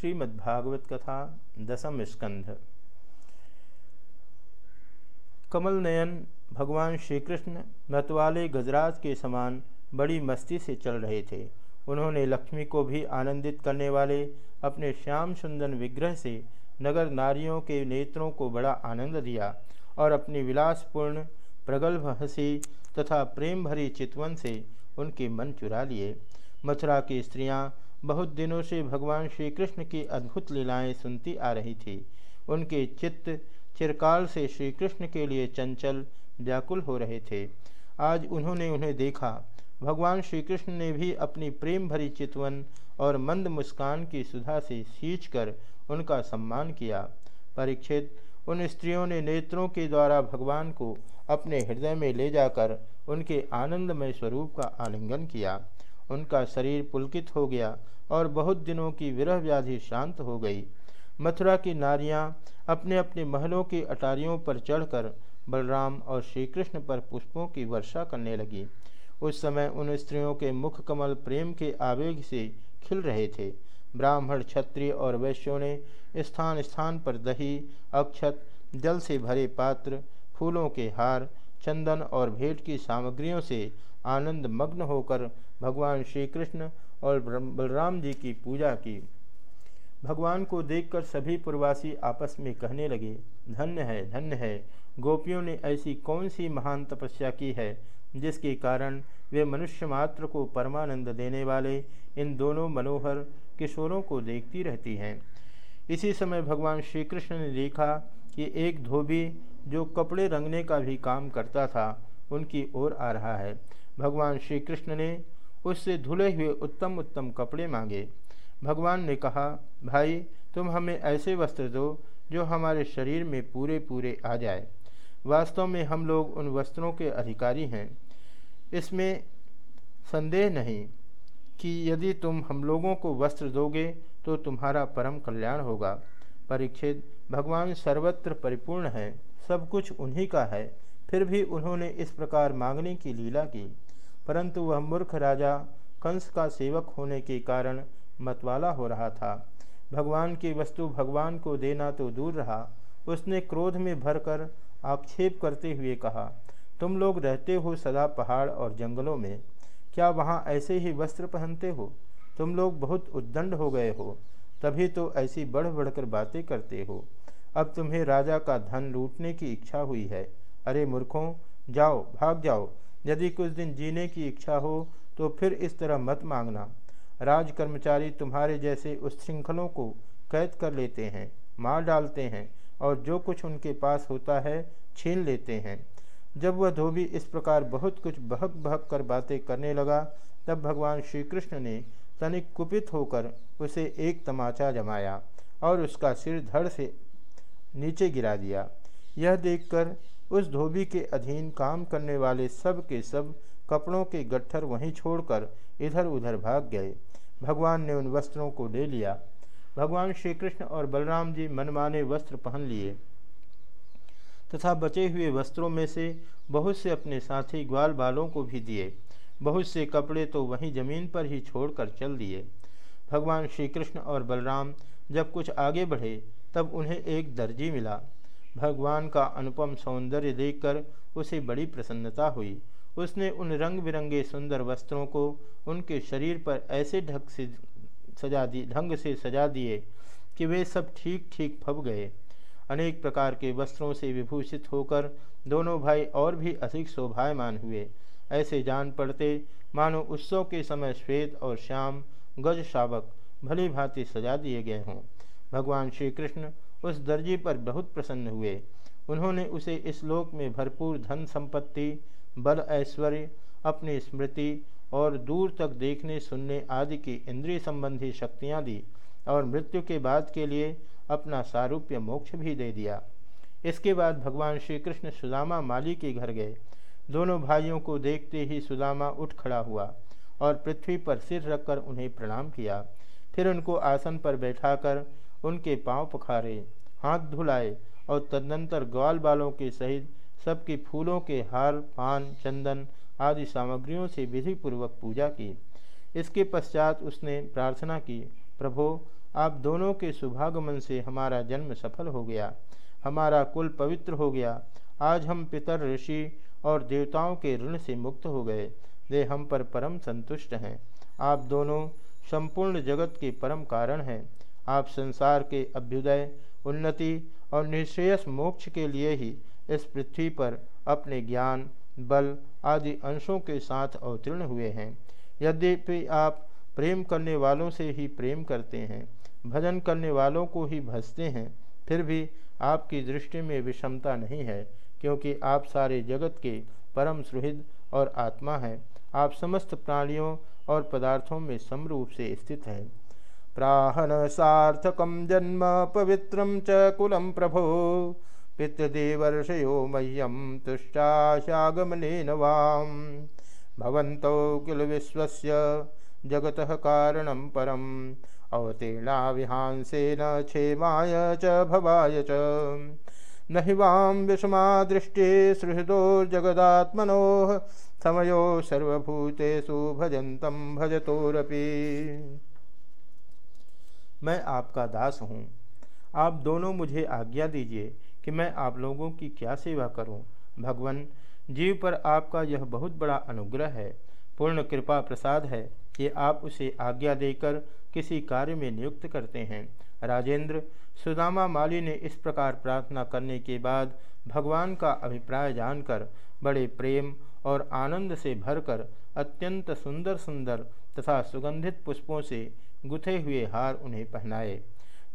श्रीमद्भागवत कथा, दसम स्कंध। कमल नयन, भगवान श्री कृष्ण मतवाले गजराज के समान बड़ी मस्ती से चल रहे थे। उन्होंने लक्ष्मी को भी आनंदित करने वाले अपने श्याम सुंदर विग्रह से नगर नारियों के नेत्रों को बड़ा आनंद दिया और अपनी विलासपूर्ण प्रगल्भ हँसी तथा प्रेम भरी चितवन से उनके मन चुरा लिए। मथुरा की स्त्रियाँ बहुत दिनों से भगवान श्री कृष्ण की अद्भुत लीलाएँ सुनती आ रही थी। उनके चित्त चिरकाल से श्री कृष्ण के लिए चंचल, व्याकुल हो रहे थे। आज उन्होंने उन्हें देखा। भगवान श्री कृष्ण ने भी अपनी प्रेम भरी चितवन और मंद मुस्कान की सुधा से सींच कर उनका सम्मान किया। परीक्षित, उन स्त्रियों ने नेत्रों के द्वारा भगवान को अपने हृदय में ले जाकर उनके आनंदमय स्वरूप का आलिंगन किया। उनका शरीर पुलकित हो गया और बहुत दिनों की विरह व्याधि शांत हो गई। मथुरा की नारियाँ अपने अपने महलों की अटारियों पर चढ़कर बलराम और श्री कृष्ण पर पुष्पों की वर्षा करने लगी। उस समय उन स्त्रियों के मुख कमल प्रेम के आवेग से खिल रहे थे। ब्राह्मण, क्षत्रिय और वैश्यों ने स्थान स्थान पर दही, अक्षत, जल से भरे पात्र, फूलों के हार, चंदन और भेंट की सामग्रियों से आनंद मग्न होकर भगवान श्री कृष्ण और बलराम जी की पूजा की। भगवान को देखकर सभी प्रवासी आपस में कहने लगे, धन्य है धन्य है। गोपियों ने ऐसी कौन सी महान तपस्या की है, जिसके कारण वे मनुष्य मात्र को परमानंद देने वाले इन दोनों मनोहर किशोरों को देखती रहती हैं? इसी समय भगवान श्री कृष्ण ने देखा कि एक धोबी जो कपड़े रंगने का भी काम करता था, उनकी ओर आ रहा है। भगवान श्री कृष्ण ने उससे धुले हुए उत्तम उत्तम कपड़े मांगे। भगवान ने कहा, भाई, तुम हमें ऐसे वस्त्र दो जो हमारे शरीर में पूरे पूरे आ जाए। वास्तव में हम लोग उन वस्त्रों के अधिकारी हैं। इसमें संदेह नहीं कि यदि तुम हम लोगों को वस्त्र दोगे तो तुम्हारा परम कल्याण होगा। परीक्षित, भगवान सर्वत्र परिपूर्ण है, सब कुछ उन्हीं का है। फिर भी उन्होंने इस प्रकार मांगने की लीला की। परंतु वह मूर्ख राजा कंस का सेवक होने के कारण मतवाला हो रहा था। भगवान की वस्तु भगवान को देना तो दूर रहा। उसने क्रोध में भरकर आक्षेप करते हुए कहा, तुम लोग रहते हो सदा पहाड़ और जंगलों में। क्या वहाँ ऐसे ही वस्त्र पहनते हो? तुम लोग बहुत उद्दंड हो गए हो। तभी तो ऐसी बढ़ बढ़कर बातें करते हो। अब तुम्हें राजा का धन लूटने की इच्छा हुई है। अरे मूर्खों, जाओ, भाग जाओ। यदि कुछ दिन जीने की इच्छा हो तो फिर इस तरह मत मांगना। राज कर्मचारी तुम्हारे जैसे उस श्रृंखलों को कैद कर लेते हैं, मार डालते हैं, और जो कुछ उनके पास होता है, छीन लेते हैं। जब वह धोबी इस प्रकार बहुत कुछ बहक बहक कर बातें करने लगा, तब भगवान श्री कृष्ण ने तनिक कुपित होकर उसे एक तमाचा जमाया और उसका सिर धड़ से नीचे गिरा दिया। यह देखकर उस धोबी के अधीन काम करने वाले सब के सब कपड़ों के गट्ठर वहीं छोड़कर इधर उधर भाग गए। भगवान ने उन वस्त्रों को ले लिया। भगवान श्री कृष्ण और बलराम जी मनमाने वस्त्र पहन लिए तथा बचे हुए वस्त्रों में से बहुत से अपने साथी ग्वाल बालों को भी दिए। बहुत से कपड़े तो वहीं ज़मीन पर ही छोड़कर चल दिए। भगवान श्री कृष्ण और बलराम जब कुछ आगे बढ़े तब उन्हें एक दर्जी मिला। भगवान का अनुपम सौंदर्य देखकर उसे बड़ी प्रसन्नता हुई। उसने उन रंग बिरंगे सुंदर वस्त्रों को उनके शरीर पर ऐसे ढंग से सजा दी, ढंग से सजा दिए कि वे सब ठीक ठीक फब गए। अनेक प्रकार के वस्त्रों से विभूषित होकर दोनों भाई और भी अधिक शोभायमान हुए। ऐसे जान पड़ते मानो उत्सव के समय श्वेत और श्याम गज शावक भली भांति सजा दिए गए हों। भगवान श्री कृष्ण उस दर्जी पर बहुत प्रसन्न हुए। उन्होंने उसे इस लोक में भरपूर धन संपत्ति, बल ऐश्वर्य, अपनी स्मृति और दूर तक देखने, सुनने आदि की इंद्रिय संबंधी शक्तियाँ दी और मृत्यु के बाद के लिए अपना सारूप्य मोक्ष भी दे दिया। इसके बाद भगवान श्री कृष्ण सुदामा माली के घर गए। दोनों भाइयों को देखते ही सुदामा उठ खड़ा हुआ और पृथ्वी पर सिर रखकर उन्हें प्रणाम किया। फिर उनको आसन पर बैठाकर उनके पाँव पखारे, हाथ धुलाए और तदनंतर ग्वाल बालों के सहित सबके फूलों के हार, पान, चंदन आदि सामग्रियों से विधिपूर्वक पूजा की। इसके पश्चात उसने प्रार्थना की, प्रभो, आप दोनों के शुभागमन से हमारा जन्म सफल हो गया। हमारा कुल पवित्र हो गया। आज हम पितर ऋषि और देवताओं के ऋण से मुक्त हो गए। वे हम पर परम संतुष्ट हैं। आप दोनों संपूर्ण जगत के परम कारण हैं। आप संसार के अभ्युदय, उन्नति और निश्रेयस मोक्ष के लिए ही इस पृथ्वी पर अपने ज्ञान, बल आदि अंशों के साथ अवतीर्ण हुए हैं। यद्यपि आप प्रेम करने वालों से ही प्रेम करते हैं, भजन करने वालों को ही भजते हैं, फिर भी आपकी दृष्टि में विषमता नहीं है, क्योंकि आप सारे जगत के परम सुहृद और आत्मा हैं। आप समस्त प्राणियों और पदार्थों में समरूप से स्थित हैं। प्राहन सार्थकम जन्म पवित्रम च कुलम प्रभो। पितृदेवर्षयो मह्यम तुष्टाशागमन वाम। भवन्तौ किल विश्वस्य जगतः कारणं परम्। अवतीर्णा विहांसेन क्षेमाय च भवाय च। न वां विषमा दृष्टि सुहृदोर्जगदात्मनोः समयो सर्वभूतेषु भजन्तं भजतोरपि। मैं आपका दास हूँ। आप दोनों मुझे आज्ञा दीजिए कि मैं आप लोगों की क्या सेवा करूँ। भगवान, जीव पर आपका यह बहुत बड़ा अनुग्रह है। पूर्ण कृपा प्रसाद है कि आप उसे आज्ञा देकर किसी कार्य में नियुक्त करते हैं। राजेंद्र, सुदामा माली ने इस प्रकार प्रार्थना करने के बाद भगवान का अभिप्राय जानकर बड़े प्रेम और आनंद से भरकर अत्यंत सुंदर सुंदर तथा सुगंधित पुष्पों से गुथे हुए हार उन्हें पहनाए।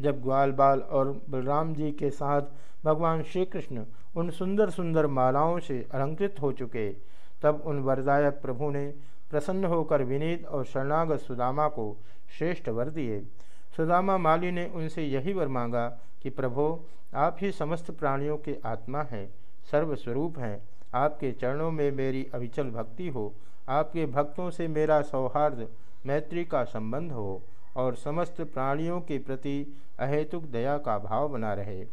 जब ग्वाल बाल और बलराम जी के साथ भगवान श्री कृष्ण उन सुंदर सुंदर मालाओं से अलंकृत हो चुके, तब उन वरदायक प्रभु ने प्रसन्न होकर विनीत और शरणागत सुदामा को श्रेष्ठ वर दिए। सुदामा माली ने उनसे यही वर मांगा कि, प्रभो, आप ही समस्त प्राणियों के आत्मा हैं, सर्वस्वरूप हैं। आपके चरणों में मेरी अविचल भक्ति हो आपके भक्तों से मेरा सौहार्द, मैत्री का संबंध हो और समस्त प्राणियों के प्रति अहेतुक दया का भाव बना रहे।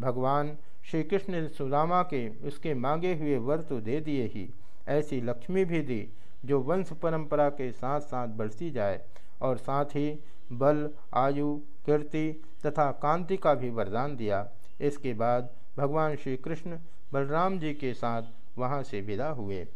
भगवान श्री कृष्ण ने सुदामा के उसके मांगे हुए वर तो दे दिए ही। ऐसी लक्ष्मी भी दी, जो वंश परंपरा के साथ साथ बढ़ती जाए और साथ ही बल, आयु, कीर्ति तथा कांति का भी वरदान दिया। इसके बाद भगवान श्री कृष्ण बलराम जी के साथ वहाँ से विदा हुए।